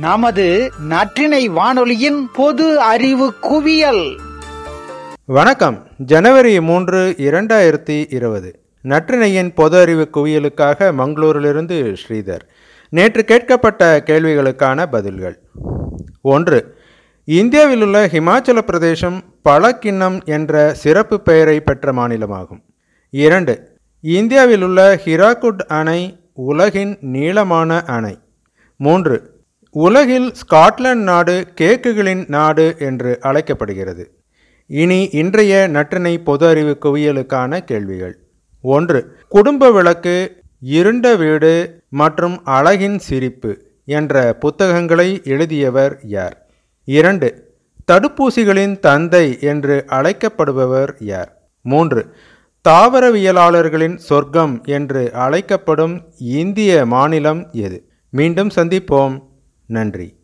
நமது நற்றினை வானொலியின் பொது அறிவு குவியல். வணக்கம். ஜனவரி மூன்று இரண்டாயிரத்தி இருபது. நற்றினையின் பொது அறிவு குவியலுக்காக மங்களூரிலிருந்து ஸ்ரீதர். நேற்று கேட்கப்பட்ட கேள்விகளுக்கான பதில்கள். ஒன்று இந்தியாவில் உள்ள ஹிமாச்சல பிரதேசம் பழக்கிண்ணம் என்ற சிறப்பு பெயரை பெற்ற மாநிலமாகும். இரண்டு இந்தியாவில் உள்ள ஹிராகுட் அணை உலகின் நீளமான அணை. மூன்று உலகில் ஸ்காட்லாந்து நாடு கேக்குகளின் நாடு என்று அழைக்கப்படுகிறது. இனி இன்றைய நற்றினை பொது அறிவு குவியலுக்கான கேள்விகள். ஒன்று குடும்ப விளக்கு இருண்ட வீடு மற்றும் அழகின் சிரிப்பு என்ற புத்தகங்களை எழுதியவர் யார்? இரண்டு தடுப்பூசிகளின் தந்தை என்று அழைக்கப்படுபவர் யார்? மூன்று தாவரவியலாளர்களின் சொர்க்கம் என்று அழைக்கப்படும் இந்திய மாநிலம் எது? மீண்டும் சந்திப்போம். நன்றி.